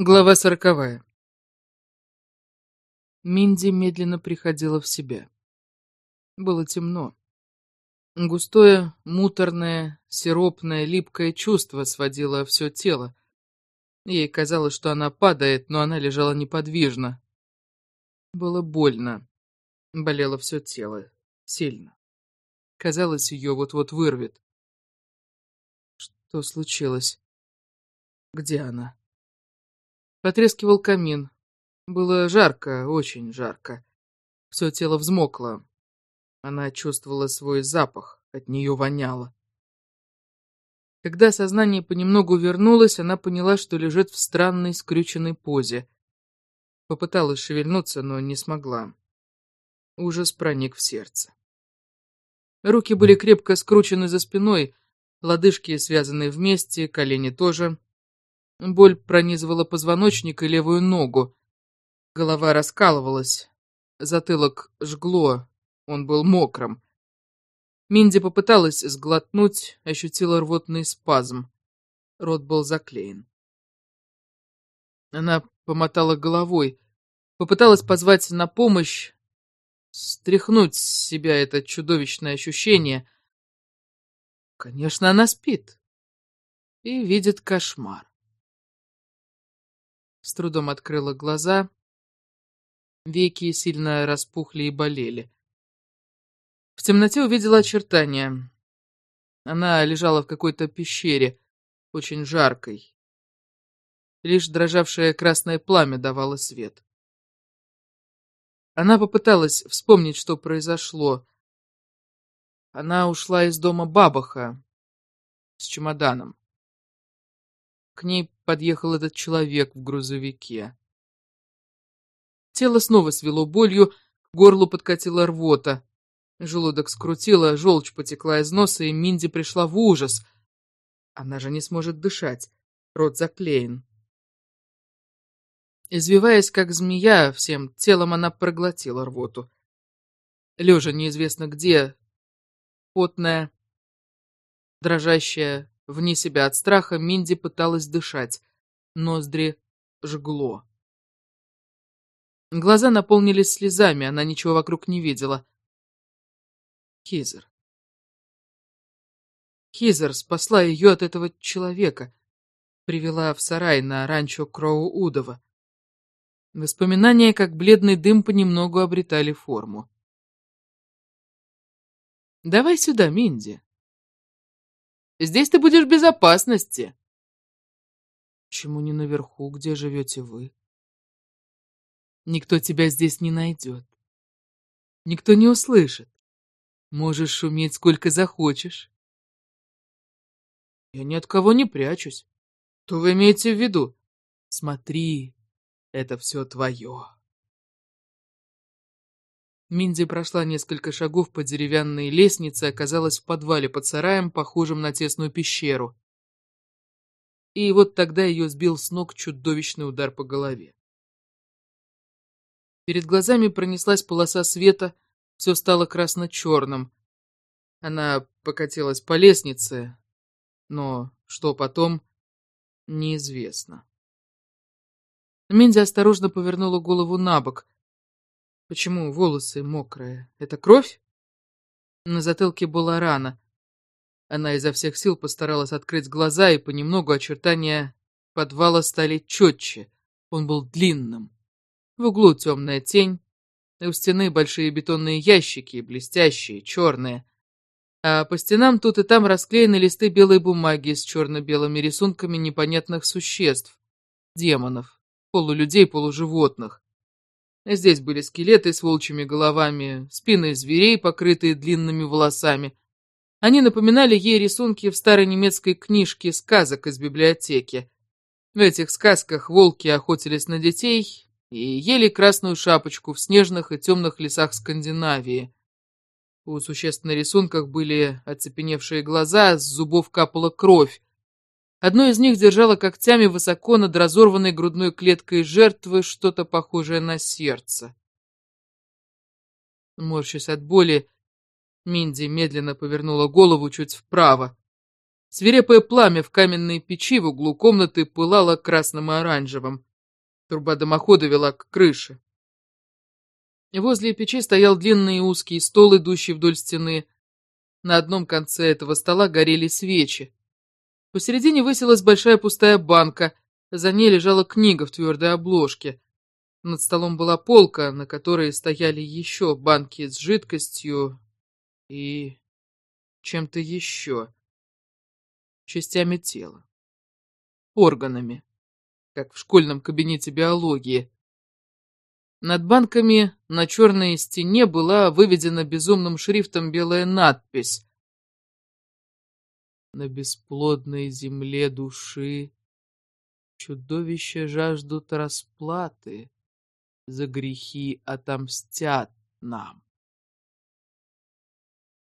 Глава сороковая. Минди медленно приходила в себя. Было темно. Густое, муторное, сиропное, липкое чувство сводило все тело. Ей казалось, что она падает, но она лежала неподвижно. Было больно. Болело все тело. Сильно. Казалось, ее вот-вот вырвет. Что случилось? Где она? Потрескивал камин. Было жарко, очень жарко. Все тело взмокло. Она чувствовала свой запах, от нее воняло. Когда сознание понемногу вернулось, она поняла, что лежит в странной скрюченной позе. Попыталась шевельнуться, но не смогла. Ужас проник в сердце. Руки были крепко скручены за спиной, лодыжки связаны вместе, колени тоже. Боль пронизывала позвоночник и левую ногу. Голова раскалывалась. Затылок жгло. Он был мокрым. Минди попыталась сглотнуть, ощутила рвотный спазм. Рот был заклеен. Она помотала головой, попыталась позвать на помощь, стряхнуть с себя это чудовищное ощущение. Конечно, она спит и видит кошмар с трудом открыла глаза. Веки сильно распухли и болели. В темноте увидела очертания. Она лежала в какой-то пещере, очень жаркой. Лишь дрожавшее красное пламя давало свет. Она попыталась вспомнить, что произошло. Она ушла из дома Бабаха с чемоданом. К ней подъехал этот человек в грузовике. Тело снова свело болью, к горлу подкатила рвота. Желудок скрутило, желчь потекла из носа, и Минди пришла в ужас. Она же не сможет дышать, рот заклеен. Извиваясь, как змея, всем телом она проглотила рвоту. Лежа неизвестно где, потная, дрожащая, Вне себя от страха Минди пыталась дышать. Ноздри жгло. Глаза наполнились слезами, она ничего вокруг не видела. Хизер. Хизер спасла ее от этого человека. Привела в сарай на ранчо Кроу-Удова. Воспоминания, как бледный дым, понемногу обретали форму. «Давай сюда, Минди», Здесь ты будешь в безопасности. Почему не наверху, где живете вы? Никто тебя здесь не найдет. Никто не услышит. Можешь шуметь сколько захочешь. Я ни от кого не прячусь. Что вы имеете в виду? Смотри, это все твое. Минди прошла несколько шагов по деревянной лестнице и оказалась в подвале под сараем, похожим на тесную пещеру. И вот тогда ее сбил с ног чудовищный удар по голове. Перед глазами пронеслась полоса света, все стало красно-черным. Она покатилась по лестнице, но что потом, неизвестно. Минди осторожно повернула голову на бок — Почему волосы мокрые? Это кровь? На затылке была рана. Она изо всех сил постаралась открыть глаза, и понемногу очертания подвала стали четче. Он был длинным. В углу темная тень, и у стены большие бетонные ящики, блестящие, черные. А по стенам тут и там расклеены листы белой бумаги с черно-белыми рисунками непонятных существ, демонов, полулюдей, полуживотных. Здесь были скелеты с волчьими головами, спины зверей, покрытые длинными волосами. Они напоминали ей рисунки в старой немецкой книжке сказок из библиотеки. В этих сказках волки охотились на детей и ели красную шапочку в снежных и темных лесах Скандинавии. У существ на рисунках были оцепеневшие глаза, с зубов капала кровь, Одно из них держало когтями высоко над разорванной грудной клеткой жертвы что-то похожее на сердце. Морщась от боли, Минди медленно повернула голову чуть вправо. Свирепое пламя в каменной печи в углу комнаты пылало красным и оранжевым. Труба дымохода вела к крыше. Возле печи стоял длинный и узкий стол, идущий вдоль стены. На одном конце этого стола горели свечи. Посередине высилась большая пустая банка, за ней лежала книга в твердой обложке. Над столом была полка, на которой стояли еще банки с жидкостью и чем-то еще. Частями тела. Органами, как в школьном кабинете биологии. Над банками на черной стене была выведена безумным шрифтом белая надпись «На бесплодной земле души чудовища жаждут расплаты, за грехи отомстят нам».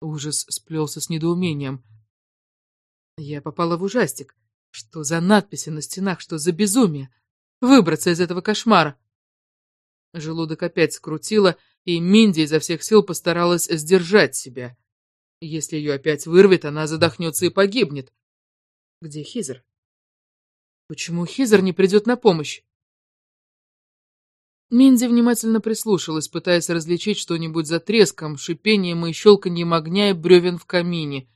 Ужас сплелся с недоумением. Я попала в ужастик. Что за надписи на стенах, что за безумие? Выбраться из этого кошмара. Желудок опять скрутило, и Минди изо всех сил постаралась сдержать себя. Если ее опять вырвет, она задохнется и погибнет. Где Хизер? Почему Хизер не придет на помощь? Минди внимательно прислушалась, пытаясь различить что-нибудь за треском, шипением и щелканьем огня и бревен в камине.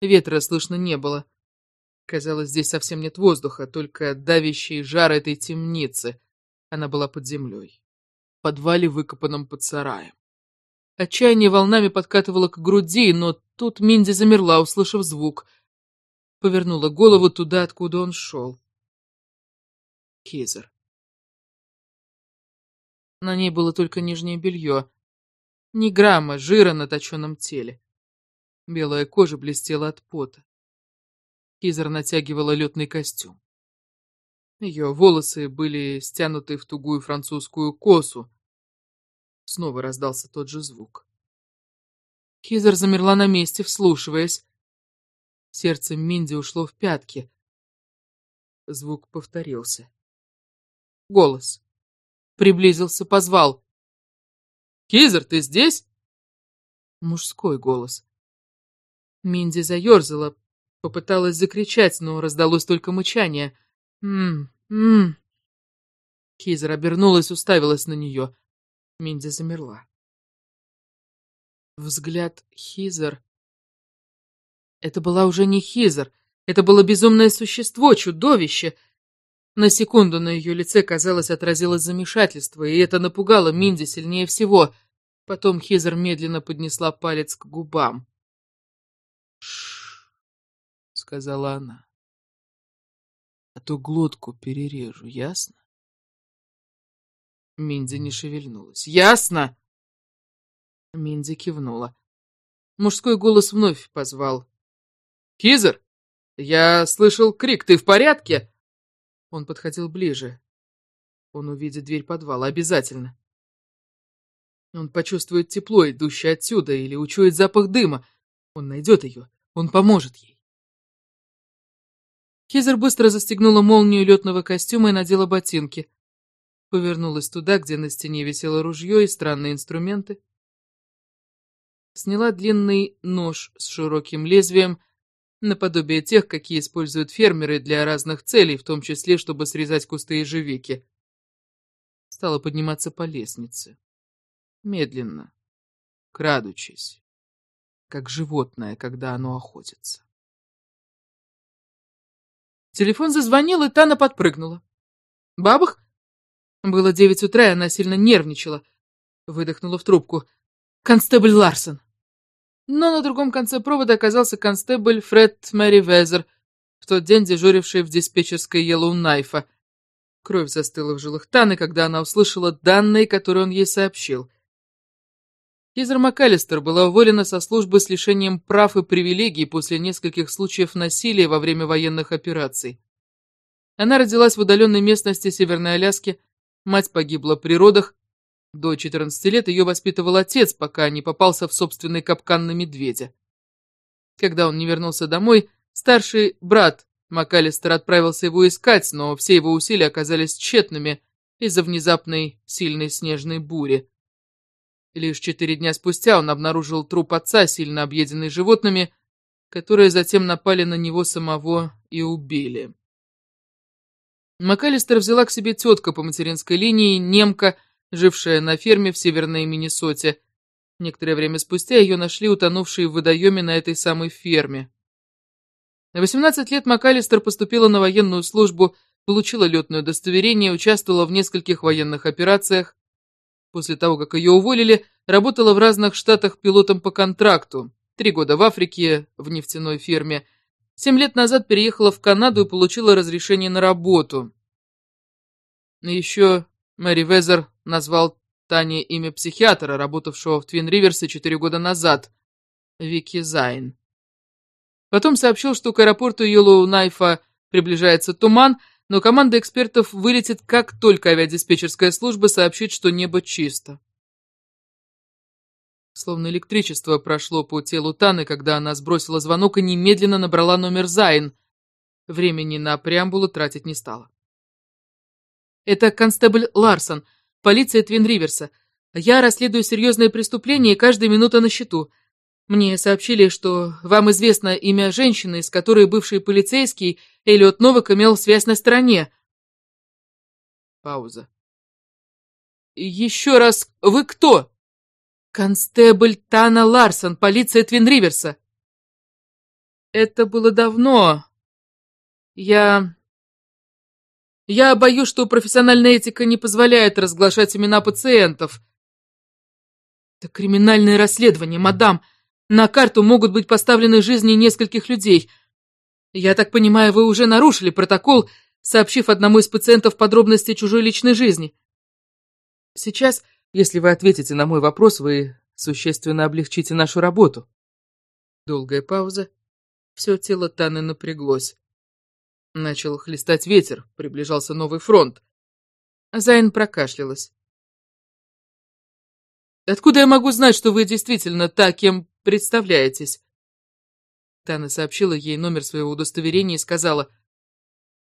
Ветра слышно не было. Казалось, здесь совсем нет воздуха, только давящий жар этой темницы. Она была под землей подвале, выкопанном под сараем. Отчаяние волнами подкатывало к груди, но тут Минди замерла, услышав звук. Повернула голову туда, откуда он шел. Хизер. На ней было только нижнее белье. Ни грамма жира на точенном теле. Белая кожа блестела от пота. Хизер натягивала летный костюм. Ее волосы были стянуты в тугую французскую косу, Снова раздался тот же звук. Хизер замерла на месте, вслушиваясь. Сердце Минди ушло в пятки. Звук повторился. Голос. Приблизился, позвал. «Хизер, ты здесь?» Мужской голос. Минди заерзала, попыталась закричать, но раздалось только мычание. «М-м-м». Хизер обернулась, уставилась на нее. Минди замерла. Взгляд Хизер... Это была уже не Хизер, это было безумное существо, чудовище. На секунду на ее лице, казалось, отразилось замешательство, и это напугало Минди сильнее всего. Потом Хизер медленно поднесла палец к губам. «Ш-ш-ш», сказала она. «А то глотку перережу, ясно?» Минди не шевельнулась. «Ясно!» Минди кивнула. Мужской голос вновь позвал. «Кизер, я слышал крик, ты в порядке?» Он подходил ближе. Он увидит дверь подвала, обязательно. Он почувствует тепло, идущее отсюда, или учует запах дыма. Он найдет ее, он поможет ей. Хизер быстро застегнула молнию летного костюма и надела ботинки повернулась туда, где на стене висело ружье и странные инструменты. Сняла длинный нож с широким лезвием, наподобие тех, какие используют фермеры для разных целей, в том числе, чтобы срезать кусты ежевики. Стала подниматься по лестнице. Медленно, крадучись, как животное, когда оно охотится. Телефон зазвонил, и Тана подпрыгнула. Бабах было девять утра, и она сильно нервничала. Выдохнула в трубку. «Констебль Ларсон!» Но на другом конце провода оказался констебль Фред Мэри Везер, в тот день дежуривший в диспетчерской Йеллоу Найфа. Кровь застыла в жилах Таны, когда она услышала данные, которые он ей сообщил. Хизер МакАлистер была уволена со службы с лишением прав и привилегий после нескольких случаев насилия во время военных операций. Она родилась в удаленной местности Северной Аляски, Мать погибла при родах. До 14 лет ее воспитывал отец, пока не попался в собственный капкан на медведя. Когда он не вернулся домой, старший брат МакАлистер отправился его искать, но все его усилия оказались тщетными из-за внезапной сильной снежной бури. Лишь четыре дня спустя он обнаружил труп отца, сильно объеденный животными, которые затем напали на него самого и убили. МакАлистер взяла к себе тетка по материнской линии, немка, жившая на ферме в северной Миннесоте. Некоторое время спустя ее нашли утонувшей в водоеме на этой самой ферме. На 18 лет МакАлистер поступила на военную службу, получила летное удостоверение, участвовала в нескольких военных операциях. После того, как ее уволили, работала в разных штатах пилотом по контракту. Три года в Африке, в нефтяной ферме. Семь лет назад переехала в Канаду и получила разрешение на работу. Еще Мэри Везер назвал Тане имя психиатра, работавшего в Твин Риверсе четыре года назад, Вики Зайн. Потом сообщил, что к аэропорту Йеллоу-Найфа приближается туман, но команда экспертов вылетит, как только авиадиспетчерская служба сообщит, что небо чисто. Словно электричество прошло по телу Таны, когда она сбросила звонок и немедленно набрала номер Зайн. Времени на преамбулу тратить не стала. «Это констебль Ларсон, полиция Твин-Риверса. Я расследую серьезное преступление, и каждая минута на счету. Мне сообщили, что вам известно имя женщины, с которой бывший полицейский Эллиот Новак имел связь на стороне». Пауза. «Еще раз, вы кто?» «Констебль Тана Ларсон, полиция Твин-Риверса». «Это было давно. Я... Я боюсь, что профессиональная этика не позволяет разглашать имена пациентов». «Это криминальное расследование, мадам. На карту могут быть поставлены жизни нескольких людей. Я так понимаю, вы уже нарушили протокол, сообщив одному из пациентов подробности чужой личной жизни. Сейчас если вы ответите на мой вопрос, вы существенно облегчите нашу работу. Долгая пауза. Все тело Таны напряглось. Начал хлестать ветер, приближался новый фронт. Зайн прокашлялась. «Откуда я могу знать, что вы действительно так, кем представляетесь?» Тана сообщила ей номер своего удостоверения и сказала,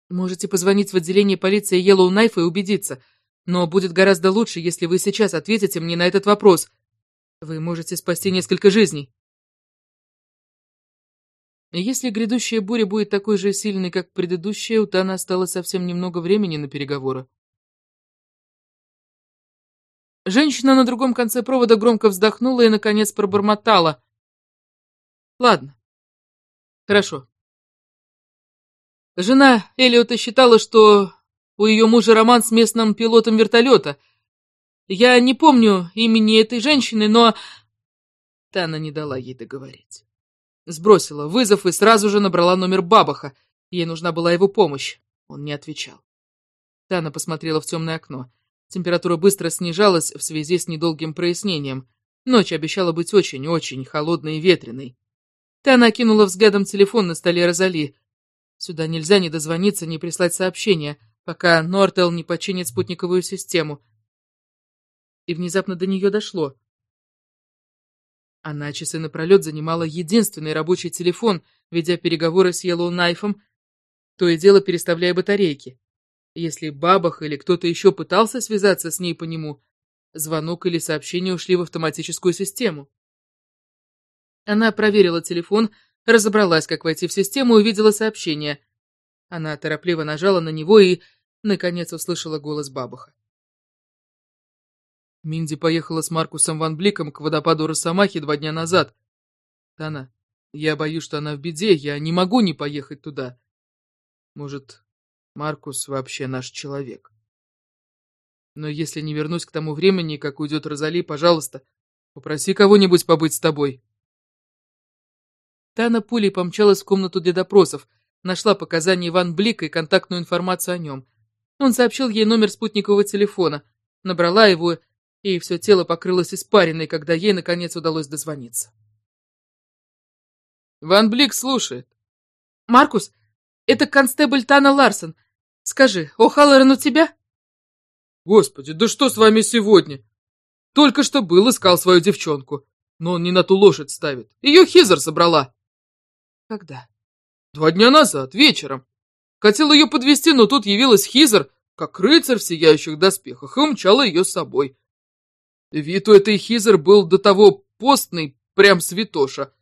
«Можете позвонить в отделение полиции Yellow Knife и убедиться. Но будет гораздо лучше, если вы сейчас ответите мне на этот вопрос. Вы можете спасти несколько жизней. Если грядущая буря будет такой же сильной, как предыдущая, у Тана осталось совсем немного времени на переговоры. Женщина на другом конце провода громко вздохнула и, наконец, пробормотала. «Ладно. Хорошо. Жена Элиота считала, что у ее мужа роман с местным пилотом вертолета. Я не помню имени этой женщины, но...» Тана не дала ей договорить. Сбросила вызов и сразу же набрала номер Бабаха. Ей нужна была его помощь. Он не отвечал. Тана посмотрела в темное окно. Температура быстро снижалась в связи с недолгим прояснением. Ночь обещала быть очень-очень холодной и ветреной. Тана окинула взглядом телефон на столе Розали. Сюда нельзя ни дозвониться, ни прислать сообщение пока Нортел не починит спутниковую систему. И внезапно до нее дошло. Она часы напролет занимала единственный рабочий телефон, ведя переговоры с Йеллоу Найфом, то и дело переставляя батарейки. Если Бабах или кто-то еще пытался связаться с ней по нему, звонок или сообщение ушли в автоматическую систему. Она проверила телефон, разобралась, как войти в систему, увидела сообщение. Она торопливо нажала на него и Наконец услышала голос бабуха. Минди поехала с Маркусом Ван Бликом к водопаду Росомахи два дня назад. Тана, я боюсь, что она в беде, я не могу не поехать туда. Может, Маркус вообще наш человек. Но если не вернусь к тому времени, как уйдет Розали, пожалуйста, попроси кого-нибудь побыть с тобой. Тана пулей помчалась в комнату для допросов, нашла показания Иван Блика и контактную информацию о нем. Он сообщил ей номер спутникового телефона, набрала его, и все тело покрылось испариной, когда ей, наконец, удалось дозвониться. Ван Блик слушает. «Маркус, это констебль Тана Ларсон. Скажи, О'Халлоран у тебя?» «Господи, да что с вами сегодня? Только что был, искал свою девчонку, но он не на ту лошадь ставит. Ее Хизер собрала». «Когда?» «Два дня назад, вечером. Хотел ее подвести, но тут явилась Хизер, как рыцарь в сияющих доспехах, и умчала ее с собой. Вид у этой Хизер был до того постный, прям святоша.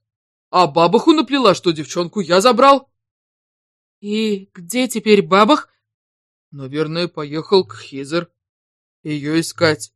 А бабаху наплела, что девчонку я забрал. И где теперь бабах? Наверное, поехал к Хизер. Ее искать.